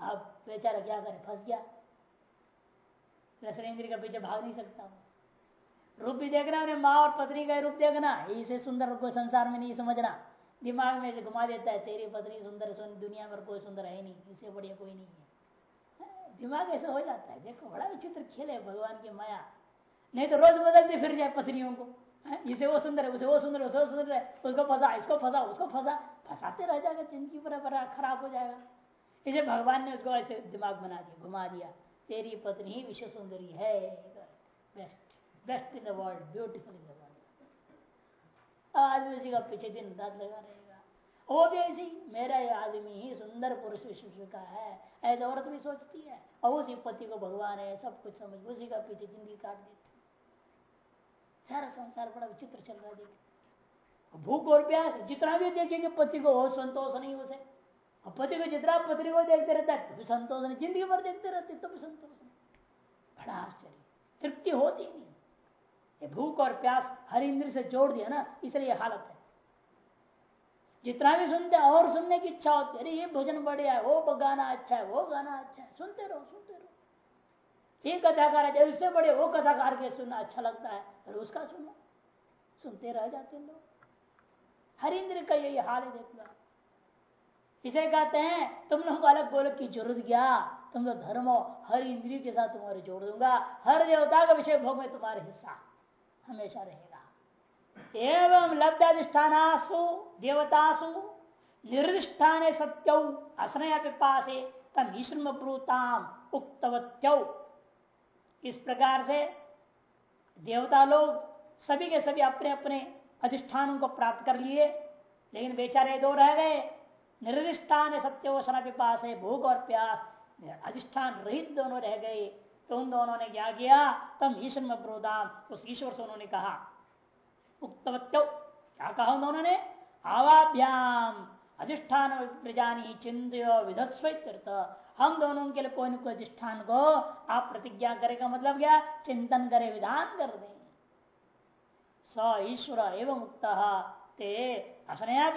अब बेचारा क्या करे? फंस गया। रसरेंद्र का पीछे भाग नहीं सकता। वो रूप भी देखना उन्हें माँ और पत्नी का रूप देखना। इसे सुंदर कोई संसार में नहीं समझना। दिमाग में से घुमा देता है तेरी पत्नी सुंदर सुन दुनिया में कोई सुंदर है नहीं इससे बढ़िया कोई नहीं है। हाँ, दिमाग ऐसा हो जाता है देखो बड़ा विचित्र खेल है भगवान की माया। नहीं तो रोज बदलते फिर जाए पत्नियों को। हाँ, इसे वो सुंदर है उसे वो सुंदर है उसे वो सुंदर है उसको फंसा इसको फंसा उसको फंसा फंसाते रह जाएगा ज़िंदगी पर खराब हो जाएगा। इसे भगवान ने उसको ऐसे दिमाग बना दिया घुमा दिया तेरी पत्नी विश्व सुंदरी है best best in the world beautiful in the world आदमी उसी का पीछे दिन रात लगा रहेगा वो भी ऐसी मेरा ये आदमी ही सुंदर पुरुष विश्व का है ऐसे औरत भी सोचती है और उसी पति को भगवान है सब कुछ समझ उसी का पीछे ज़िंदगी काट देती सारा संसार बड़ा विचित्र चल रहा है भूख और प्यास जितना भी देखेंगे पति को हो संतोष नहीं उसे और पति को जितना पत्नी को देखते रहता है तो संतोष नहीं ज़िंदगी भर देखते रहते तो संतोष नहीं बड़ा आश्चर्य तृप्ति होती नहीं ये भूख और प्यास हर इंद्र से जोड़ दिया ना, इसलिए हालत है। जितना भी सुनते, और सुनने की इच्छा होती है, अरे ये भोजन बढ़िया है, वो गाना अच्छा है, वो गाना अच्छा है, सुनते रहो सुनते रहो। ये कथाकार है उससे बड़े वो कथाकार के सुनना अच्छा लगता है अरे उसका सुनो। सुनते रह जाते लोग। हर इंद्र का यही हाल है, देखना। इसे कहते हैं, तुम लोग अलग बोलो की ज़रूरत क्या तुम तो धर्म हर इंद्रिय के साथ तुम्हारे जोड़ दूँगा, हर देवता का विषय भोग में तुम्हारे हिस्सा। हमेशा रहेगा। एवं लब्धाधिष्ठानासु, देवतासु, निर्दिष्ठान सत्यौ असनय पिपासे तम ईश्वर इस प्रकार से देवता लोग सभी के सभी अपने अपने अधिष्ठानों को प्राप्त कर लिए, लेकिन बेचारे दो रह गए। निर्दिष्टान सत्यवसन पिपास है भूख और प्यास, अधिष्ठान रहित दोनों रह गए। तो उन दोनों ने क्या किया? तम ईश्वर में प्रोदाम उस ईश्वर से उन्होंने कहा, उक्तवत्यो, क्या कहा उन्होंने ने? आवाभ्याम, अधिष्ठान प्रजानी चिंत विधत्स्वीत हम दोनों के लिए कोई न कोई अधिष्ठान को आप प्रतिज्ञा करेगा मतलब क्या? चिंतन करे, विधान कर दे। स ईश्वर एवं मुक्त ते असनया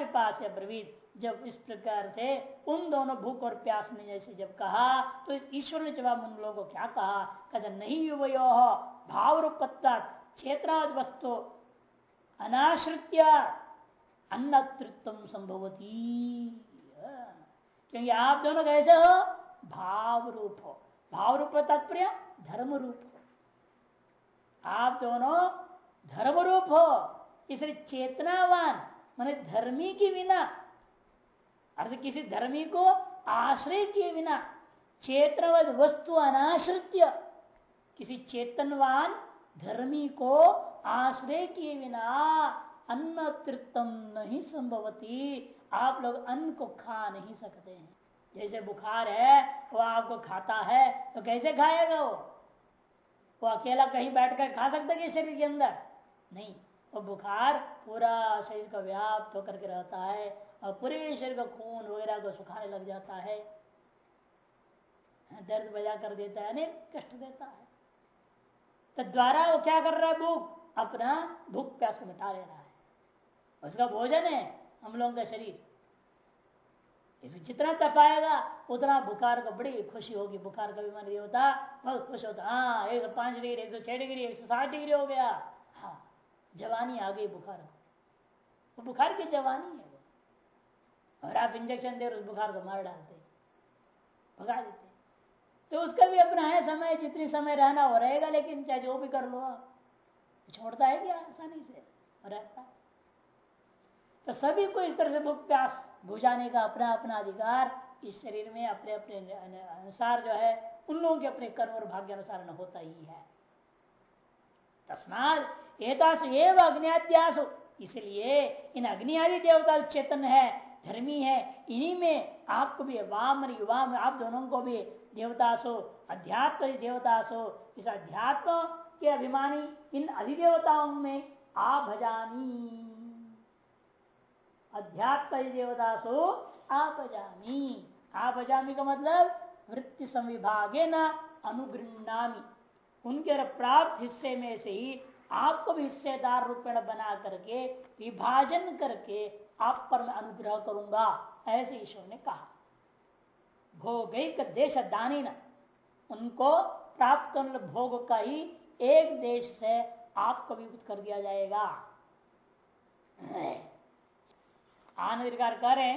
ब्रवीत। जब इस प्रकार से उन दोनों भूख और प्यास ने जैसे जब कहा तो ईश्वर ने जवाब उन लोगों को क्या कहा? कद नहीं यो भाव रूपत्ता क्षेत्राद वस्तु, अनाश्रित्य, अन्नतृत्व संभवती। क्योंकि आप दोनों कैसे हो? भाव रूप हो। भाव रूप तात्पर्य धर्म रूप हो। आप दोनों धर्म रूप हो। इसलिए चेतनावान, माने धर्मी की बिना अर्थ किसी धर्मी को आश्रय किए बिना चेतनवद वस्तु अनाश्रित्य, किसी चेतनवान धर्मी को आश्रय किए बिना अन्न तृतम नहीं संभवती। आप लोग अन्न को खा नहीं सकते हैं। जैसे बुखार है, वो आपको खाता है तो कैसे खाएगा वो? वो अकेला कहीं बैठकर खा सकता है शरीर के अंदर? नहीं। वो बुखार पूरा शरीर का व्याप्त होकर के रहता है। और पूरे शरीर का खून वगैरह को सुखाने लग जाता है। दर्द बजा कर देता है, अनेक कष्ट देता है। तो द्वारा वो क्या कर रहा है भूख? अपना भूख प्यास को मिटा ले रहा है। उसका भोजन है हम लोगों का शरीर। इसमें जितना तपाएगा उतना बुखार को बड़ी खुशी होगी। बुखार का बीमारी होता, बहुत खुश होता। हाँ एक सौ पाँच डिग्री, एक सौ छह डिग्री, एक सौ साठ डिग्री हो गया। हाँ जवानी आ गई बुखार को। बुखार की जवानी है। और आप इंजेक्शन दे उस बुखार को मार डालते भगा देते तो उसका भी अपना है समय, जितनी समय रहना हो रहेगा, लेकिन चाहे जो भी कर लो आप। छोड़ता है क्या? आसानी से। रहता तो सभी को इस तरह से भूख प्यास बुझाने का अपना अपना अधिकार इस शरीर में अपने अपने अनुसार जो है, उन लोगों के अपने कर्म और भाग्य अनुसार होता ही है। तस्मात एतासु एवं अग्नियाद्यासु। इसलिए इन अग्नि आदि देवता चेतन है। धर्मी है, इन्हीं में आपको भी वाम युवाम आप दोनों को भी देवता सो अध्यात्म देवता सो इस अध्यात्म के अभिमानी इन अधिदेवताओं में आ भजामी। अध्यात्म देवता सो आप भजामी। आप भजामी का मतलब वृत्ति संविभागे न अनुगृणामी उनके प्राप्त हिस्से में से ही आपको भी हिस्सेदार रूपेण बना करके, विभाजन करके आप पर मैं अनुग्रह करूँगा, ऐसे ईश्वर ने कहा। भोगिक देश दानी न उनको प्राप्त भोग का ही एक देश से आपको भी कर दिया जाएगा। आनंद कह रहे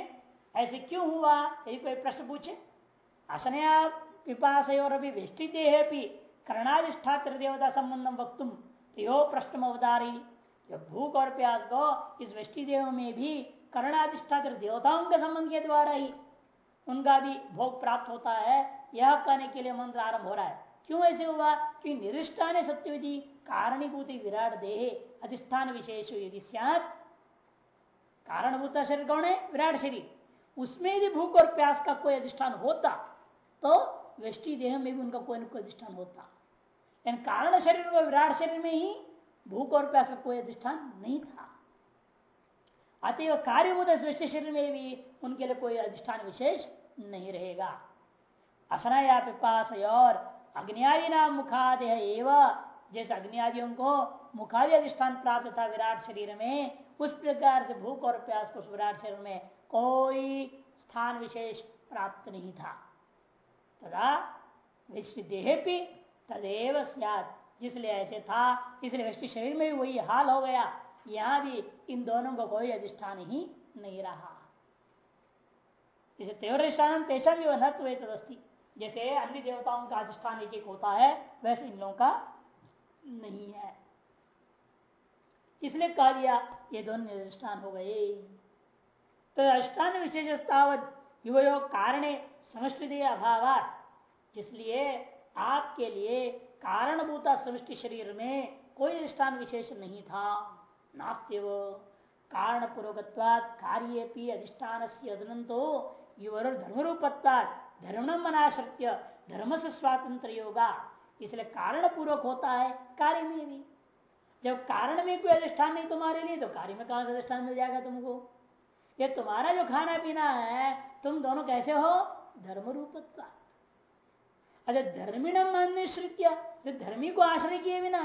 ऐसे क्यों हुआ? यदि कोई प्रश्न पूछे असनया पिपास और वेष्टि देह भी कर्णाधिष्ठात्र देवता संबंधम वक्तुम यो प्रश्न अवतारी भूख और प्यास को इस वृष्टि देव में भी कर्णाधिष्ठात्र देवताओं के संबंध के द्वारा ही उनका भी भोग प्राप्त होता है। यह कहने के लिए मंत्र आरंभ हो रहा है। क्यों ऐसे हुआ? कि निरिष्ठान सत्यविधि कारणीभूति विराट देह अधिष्ठान विशेष यदि कारणभूत शरीर कौन है? विराट शरीर। उसमें यदि भूख और प्यास का कोई अधिष्ठान होता तो वृष्टि देह में भी उनका कोई न कोई अधिष्ठान होता। कारण शरीर व विराट शरीर में ही भूख और प्यास का कोई अधिष्ठान नहीं था। अतएव कार्यभूत सृष्टि शरीर में भी उनके लिए कोई अधिष्ठान विशेष नहीं रहेगा। असना या पिपास और अग्नियादि नाम मुखादि एवं, जैसे अग्नियादियों को मुखादि अधिष्ठान प्राप्त था विराट शरीर में, उस प्रकार से भूख और प्यास को विराट शरीर में कोई स्थान विशेष प्राप्त नहीं था। तथा विश्व देह भी तदेव जिसलिए ऐसे था, इसलिए वैश्विक शरीर में भी वही हाल हो गया। यहाँ भी इन दोनों को कोई अधिष्ठान ही नहीं रहा। जैसे तेवरिष्ठान तेषा भी वह तदस्ती। जैसे अन्य देवताओं का अधिष्ठान एक एक होता है, वैसे इन लोगों का नहीं है। इसलिए कह दिया ये दोनों अधिष्ठान हो गए। तो अधिष्ठान विशेषतावत युवयोग कारण समष्टि अभाव इसलिए आपके लिए कारणभूता समष्टि शरीर में कोई अधिष्ठान विशेष नहीं था। नास्त्यव कारण पूर्वकवाद कार्य अधिष्ठान से अदनंतो युवर धर्म रूपत्ता धर्म मनाशक्य धर्म से स्वातंत्र योगा इसलिए कारण पूर्वक होता है, कार्य में भी। जब कारण में कोई अधिष्ठान नहीं तुम्हारे लिए तो कार्य में कहा अधिष्ठान मिल जाएगा तुमको? ये तुम्हारा जो खाना पीना है, तुम दोनों कैसे हो? धर्म रूपत्वा अच्छा धर्मिणम अनुश्रित्य धर्मी को आश्रय किए बिना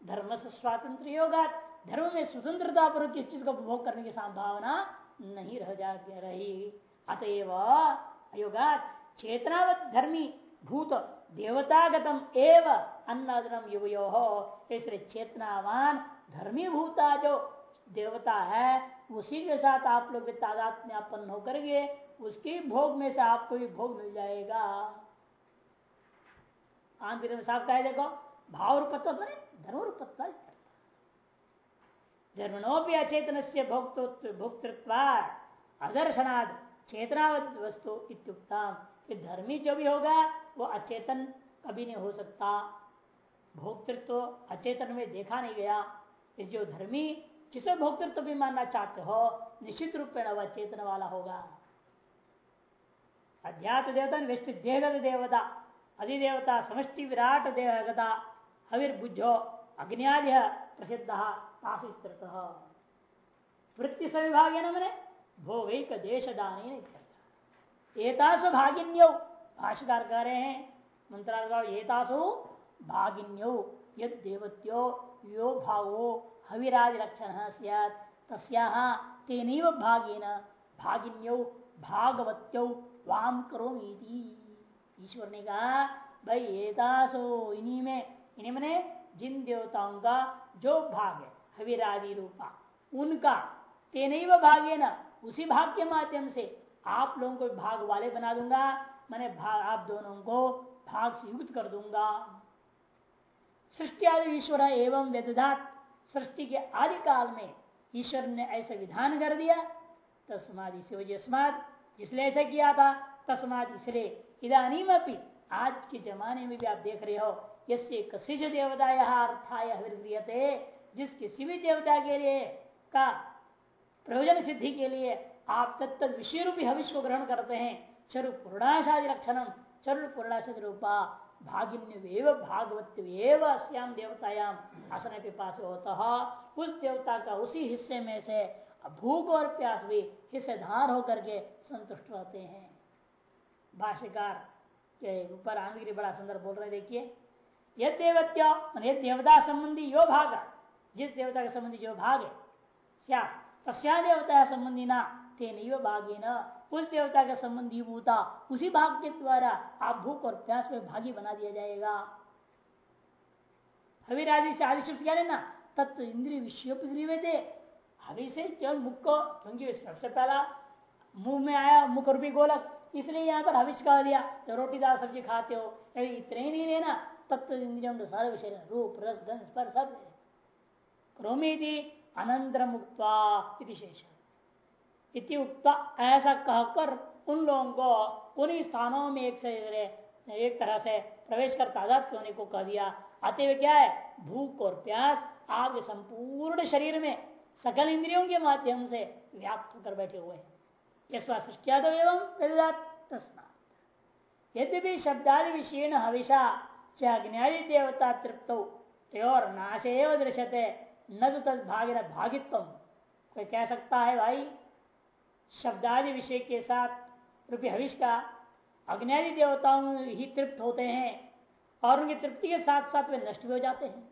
धर्म से स्वातंत्र योगा धर्म में स्वतंत्रता पर किस चीज़ का उपभोग करने की संभावना नहीं रह जाती रही। अतएव अयोगात चेतनावत धर्मी भूत देवतागतम एव अन्नदनम युवयो। हो इसलिए चेतनावान धर्मी भूता जो देवता है, उसी के साथ आप लोग भी होकर के उसके भोग में से आपको भी भोग मिल जाएगा। आंतरिक साफ़ कहे देखो भाव रूपत्व बने धर्म रूपत्व धर्मणोपी अचेतन से भोक्तृत्व अदर्शनाद चेतनावत वस्तु इत्युक्ता कि धर्मी जो भी होगा वो अचेतन कभी नहीं हो सकता। भोक्तृत्व अचेतन में देखा नहीं गया। इस जो धर्मी जिसे भोक्तृत्व भी मानना चाहते हो, निश्चित रूप में वह चेतन वाला होगा। अध्यात्म देवता विष्टि देहगत देवता, अधिदेवता समष्टि विराट देहगता हविर्भुजो अग्नियाद्य प्रसिद्ध। वृत्ति से विभाग है ना मैंने भोगैक देश दान एतासु भागिन्यो भाष्यकार कह रहे हैं मंत्रालय एतासु भागिन्यो। यद देवत्यो यो भावो हविराज लक्षण तस्या तेन भागेन भागिन्यो भागवत्यो वाम करो ईश्वर ने कहा भाई एतासो इन्हीं में इन्हीं मैंने जिन देवताओं का जो भाग है हविरादि रूपा उनका तेन भागे न उसी भाग के माध्यम से आप लोगों को भाग वाले बना दूँगा, मैंने भाग आप दोनों को भाग से युक्त कर दूँगा। सृष्टि आदि ईश्वर एवं व्यदात सृष्टि के आदि काल में ईश्वर ने ऐसा विधान कर दिया। तस्माद इसे वजह जिसने ऐसा किया था, तस्माद इसलिए इधानीम आज के जमाने में भी आप देख रहे हो यसे कसिज देवता अर्थाय जिस किसी भी देवता के लिए, का प्रयोजन सिद्धि के लिए आप तत्त विषय रूपी हविष्य को ग्रहण करते हैं। चरु पूर्णाशादि लक्षणम चरु पूर्णाशादि रूपा भागिन्य भागवत श्याम देवतायाम आसन के पास होता। उस देवता का उसी हिस्से में से भूख और प्यास भी हिस्सेधार होकर के संतुष्ट रहते हैं। भाष्यकार के ऊपर आनंदगिरी बड़ा सुंदर बोल रहे देखिए। यह देवत्या देवता संबंधी यो भाग जिस देवता के संबंधी जो भाग है तस्या देवता संबंधी ना, तेन भागे न उस देवता का संबंधी भूता, उसी भाग के द्वारा आप भूख और प्यास में भागी बना दिया जाएगा। हवि राज़ी से आदि शब्द क्या लेना तत्व इंद्रिय विषयोपग्रीवे थे। हवि से केवल मुख को? क्योंकि सबसे पहला मुँह में आया, मुख रूपी गोलक। इसलिए यहाँ पर हविष कह दिया तो रोटी दाल सब्ज़ी खाते हो। इतने ही नहीं लेना तत्व इंद्रियों तो सारे विषय रूप, रस गंध पर सब क्रोमी थी अनंतर मुक्ता शेष। इति उक्ता ऐसा कहकर उन लोगों को, उन्हीं स्थानों में एक से एक तरह से प्रवेश कर तादात होने को कह दिया अतः क्या है? भूख और प्यास आपके संपूर्ण शरीर में सकल इंद्रियों के माध्यम से व्याप्त होकर बैठे हुए हैं। सृष्टियाद एवं यद्यपि शब्दादि विषय हविषा च अग्नि देवता तृप्त त्योर नाशे दृश्यते न तो तद भागित्व कोई कह सकता है, भाई, शब्दादि विषय के साथ रूपी हविष का अग्नि देवताओं ही तृप्त होते हैं और उनकी तृप्ति के साथ साथ वे नष्ट भी हो जाते हैं।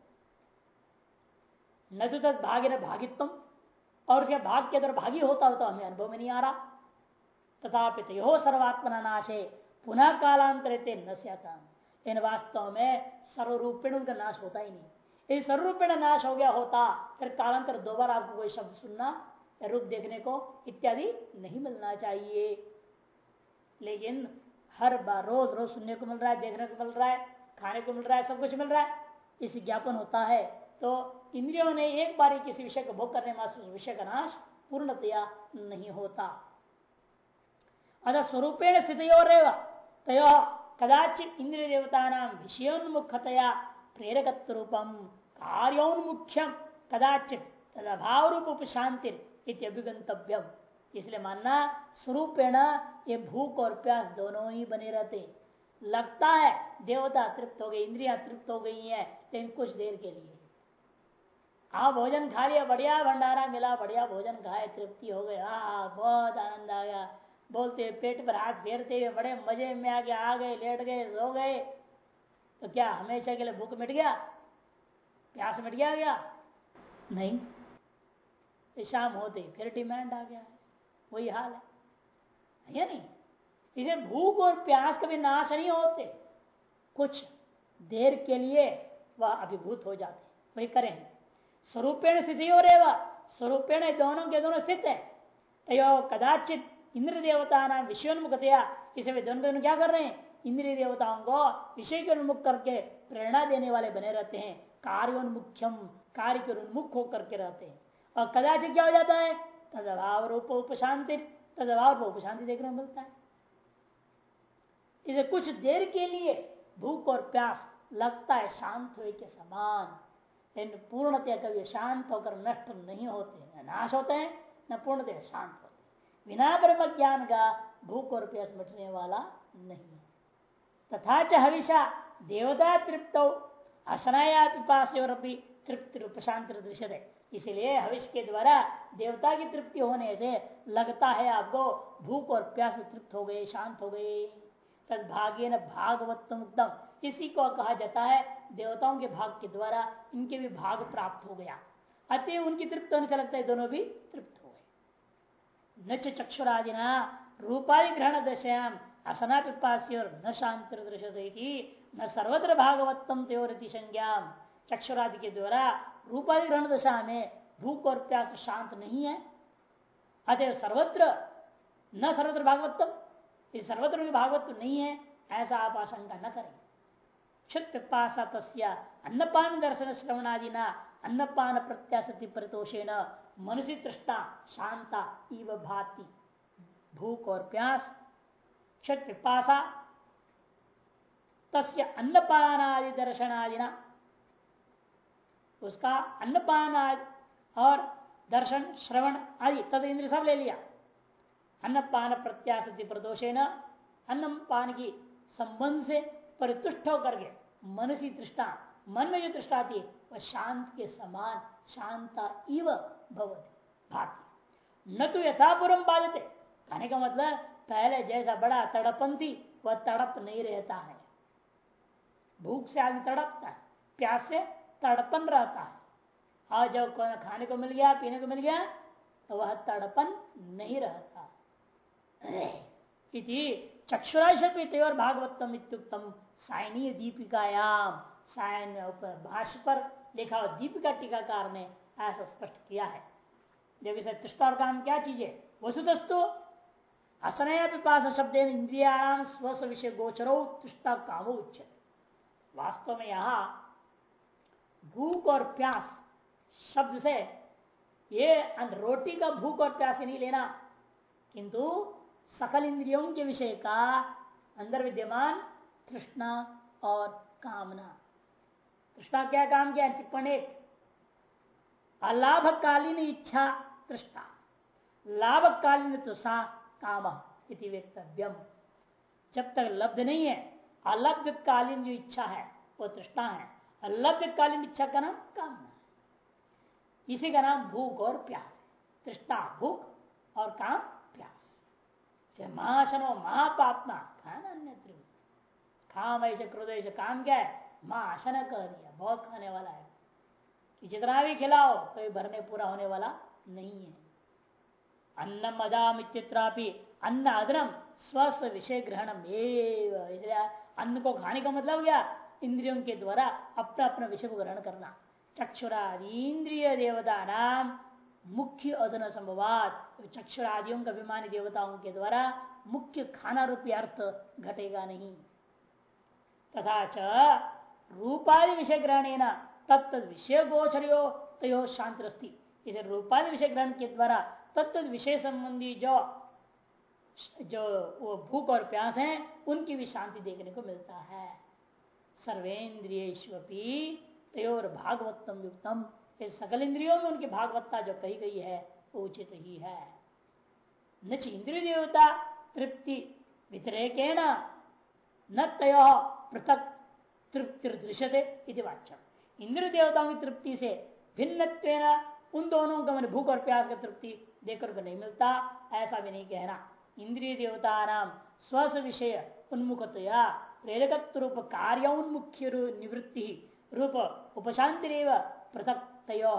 न तो भाग्य न भागित्व और उसके भाग के अंदर भागी होता हो तो हमें अनुभव में नहीं आ रहा। तथापि तो सर्वात्मना नाशे, पुनः कालांतरित न इन वास्तव में सर्वरूपेण उनका नाश होता ही नहीं। यदि सर्वरूपेण नाश हो गया होता। फिर कालांतर दोबारा आपको कोई शब्द सुनना या रूप देखने को इत्यादि नहीं मिलना चाहिए। लेकिन हर बार रोज रोज सुनने को मिल रहा है, देखने को मिल रहा है, खाने को मिल रहा है, सब कुछ मिल रहा है, इस ज्ञापन होता है। तो इंद्रियों ने एक बार ही किसी विषय को भोग करने मात्र विषय का नाश पूर्णतया नहीं होता। अतः स्वरूपेण स्थित तय कदाचित इंद्रिय देवता नाम विषयोन्मुखतया प्रेरक रूपम कार्योन्मुख्यम कदाचित तदभाव रूप उपशांति अभिगंतव्यम। इसलिए मानना, स्वरूपेण ये भूख और प्यास दोनों ही बने रहते लगता है देवता तृप्त हो गई इंद्रिया तृप्त हो गई है, लेकिन कुछ देर के लिए। हाँ भोजन खा लिया, बढ़िया भंडारा मिला, बढ़िया भोजन खाए, तृप्ति हो गया हाँ बहुत आनंद आ गया बोलते पेट पर हाथ फेरते हुए बड़े मज़े में आ आगे आ गए, लेट गए, सो गए। तो क्या, हमेशा के लिए भूख मिट गया? प्यास मिट गया गया? नहीं। शाम होते फिर डिमांड आ गया। वही हाल है। या नहीं? इसे भूख और प्यास कभी नाश नहीं होते। कुछ देर के लिए वह अभिभूत हो जाते। वही करें। स्वरूपेण स्थिति हो रहे वह। स्वरूपेण दोनों के दोनों स्थित है। तो कदाचित इंद्र देवता नाम विषयोन्मुखतया इसे वे दोनों दोनों क्या कर रहे हैं? इंद्रिय देवताओं को विषय के उन्मुख करके प्रेरणा देने वाले बने रहते हैं। कार्योन्मुख्यम कार्य के उन्मुख होकर के रहते हैं। और कदाचित क्या हो जाता है? तदभाव रूप उपशांति तदभाव रूप उपशांति देखने मिलता है। इसे कुछ देर के लिए भूख और प्यास लगता है, शांत हुए के समान। लेकिन पूर्णतः कभी शांत होकर नष्ट नहीं होते नाश होते हैं, न पूर्णतः शांत होते बिना ब्रह्म ज्ञान का भूख और प्यास मिटने वाला नहीं तथा च हविषा, देवता तृप्त असनाया तृप्ति रूप शांति दृश्य इसलिए हविष के द्वारा देवता की तृप्ति होने से लगता है आपको भूख और प्यास तृप्त हो गए, शांत हो गए। तद भाग्य न भागवत्तम उत्तम इसी को कहा जाता है, देवताओं के भाग के द्वारा इनके भी भाग प्राप्त हो गया। अतः उनकी तृप्त होने से लगता है दोनों भी तृप्त हो गए। न चक्षुरादिना रूपाधि ग्रहण दशयाम असना पिपासी और न शांत दृश्य न सर्वत्र भागवत्तम त्योरति संज्ञा चक्षुरादि के द्वारा रूपाधि ग्रहण दशा में भूख और प्यास शांत नहीं है। अतः सर्वत्र, न सर्वत्र भागवत्तम, इस सर्वत्र भी भागवत नहीं है, ऐसा आप आशंका न करें। क्षुत पिपासा तस्या अन्नपान दर्शन श्रवणादि न अन्नपान प्रत्याशति परितोषेण मनुष्य तृष्णा शांता इव भाति। भूख और प्यास क्षत पिपासा तस्य अन्नपानादि दर्शनादिना। उसका अन्नपान और दर्शन, श्रवण आदि, तद इंद्र सब ले लिया। अन्नपान प्रत्याशति प्रदोषे न अन्न पान की संबंध से परितुष्ट होकर के मनसी तृष्णा, मन में जो तृष्णा आती है, वह शांत के समान, शांता इव भवती, भाती। न तो यथापूर्व बाधते। कहने का मतलब पहले जैसा बड़ा तड़पन थी वह तड़प नहीं रहता है। भूख से आदमी तड़पता है, प्यास से तड़पन रहता है। और जब खाने को मिल गया, पीने को मिल गया तो वह तड़पन नहीं रहता। इति चक्षुराशपित भागवतम इत्युक्तम सायनीय दीपिकायाम सायन भाष्य पर लिखा हुआ दीपिका टीकाकार ने ऐसा स्पष्ट किया है। जब इसे तृष्टा काम क्या चीज़? है वसुदस्तु असनय पिपास शब्द इंद्रिया स्व विषय गोचरो तृष्टा काम उच्च वास्तव में यहाँ भूख और प्यास शब्द से ये रोटी का भूख और प्यास नहीं लेना। किंतु सकल इंद्रियों के विषय का अंदर विद्यमान तृष्णा और कामना। तृष्णा क्या काम किया? टिप्पणी अलाभकालीन इच्छा तृष्णा। लाभकालीन तुषा काम इति व्यक्तव्यम जब तक लब्ध नहीं है अलब्ध कालीन जो इच्छा है, वो तृष्णा है। अलब्ध कालीन इच्छा का नाम कामना है। इसी का नाम भूख और प्यास तृष्णा, भूख और काम, प्यास। महाशनो महापापना खाना अन्य खाम ऐसे, क्रोध काम क्या है? महाशन कह दिया बहुत खाने वाला है। कि जितना भी खिलाओ कभी भरने पूरा होने वाला नहीं है। अन्नम अदाम अन्न अदनम स्वस्थ विषय ग्रहण इसलिए अन्न को खाने का मतलब क्या? इंद्रियों के द्वारा अपना अपना विषय को ग्रहण करना। चक्षुरादीन्द्रिय देवता नाम मुख्य अदन संभवात। चक्षुरादियों का अभिमानी देवताओं के द्वारा मुख्य खाना रूपी अर्थ घटेगा नहीं। तथा च रूपादि विषय ग्रहण तत्त विषय गोचरियो तयो शांति इसे रूपादि विषय ग्रहण के द्वारा तत्त विषय संबंधी जो जो वो भूख और प्यास है, उनकी भी शांति देखने को मिलता है। सर्वेन्द्रिय तयोर भागवतम युक्तम। इस सकल इंद्रियों में उनकी भागवत्ता जो कही गई है, वो उचित ही है। न इंद्रिय देवता, तृप्ति व्यतिरेकेण न तय पृथक तृप्ति दृश्यते वाच्य इंद्र देवताओं की तृप्ति से भिन्न उन दोनों का मन भूख और प्यास की तृप्ति देखकर को नहीं मिलता, ऐसा भी नहीं कहना। इंद्रिय देवता नाम स्वस्थ विषय उन्मुखतया प्रेरक रूप कार्य उन्मुख्य निवृत्ति रूप उपशांति पृथक तयो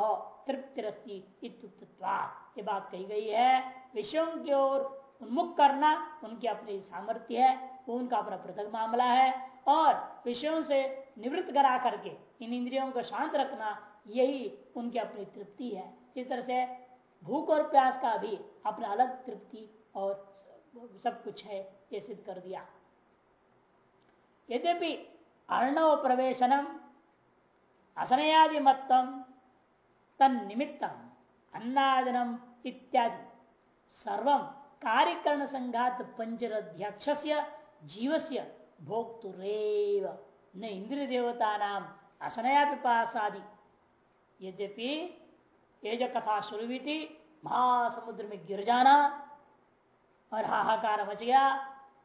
तृप्तिरस्ती ये बात कही गई है विषयों की ओर उन्मुख करना उनकी अपनी सामर्थ्य है वो उनका अपना पृथक मामला है और विषयों से निवृत्त करा करके इन इंद्रियों को शांत रखना यही उनकी अपनी तृप्ति है इस तरह से भूख और प्यास का भी अपना अलग तृप्ति और सब कुछ है, ये सिद्ध कर दिया। यद्यपि अर्णव प्रवेशनम असनयादि मतम तन निमित्तम अन्नादनम इत्यादि सर्व कार्यकरण संघात पंचर अध्यक्ष जीव से भोक्तुरेव न इंद्रिय देवता नाम असनया पिपासादि यद्यपि ये जो कथा शुरू हुई थी महासमुद्र में गिर जाना और हाहाकार मच गया।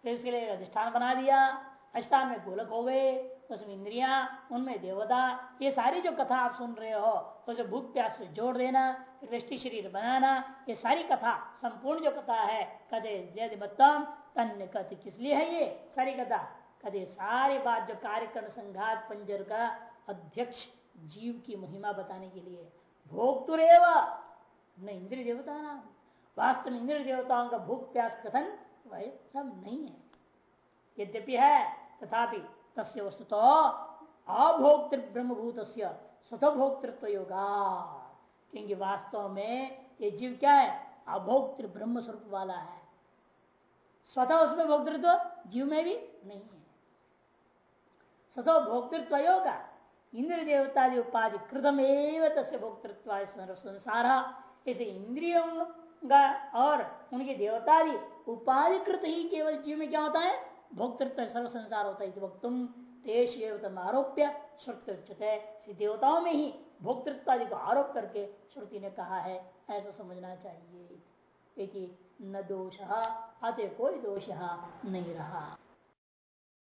फिर इसके लिए अधिष्ठान बना दिया। अधिष्ठान में गोलक हो गए, उसमें इंद्रिया, उनमें देवता, ये सारी जो कथा आप सुन रहे हो जो भूख प्यास से जोड़ देना, वृष्टि शरीर बनाना, ये सारी कथा, संपूर्ण जो कथा है, कदे जदम तन्य कथ किस लिए है ये? सारी कथा, कदे सारी बात जो कार्यक्रम संघात पंजर का अध्यक्ष जीव की महिमा बताने के लिए। भोग तो रेवा न इंद्रिय देवता ना वास्तव में इंद्रिय देवताओं का भूख प्यास कथन वह सब नहीं है। यद्यपि है, तथापि तस्य वस्तु तो अभोक्तृ ब्रह्मभूत स्वतः भोक्तृत्व योगा क्योंकि वास्तव में ये जीव क्या है? अभोक्तृ ब्रह्म स्वरूप वाला है। स्वतः उसमें भोक्तृत्व जीव में भी नहीं है। स्वतः भोक्तृत्व योगा इंद्र देवता उपाधि कृतम एवं तस्य भोक्तृत्व संसार, ऐसे इंद्रियों और उनके देवतादि उपाधिकृत ही केवल जीव में क्या होता है? भोक्तृत्व सर्व संसार होता है। तुम तेष आरोप्य श्रुति देवताओं में ही भोक्तृत्व आदि को आरोप करके श्रुति ने कहा है, ऐसा समझना चाहिए। न दोष, अतः कोई दोष नहीं रहा।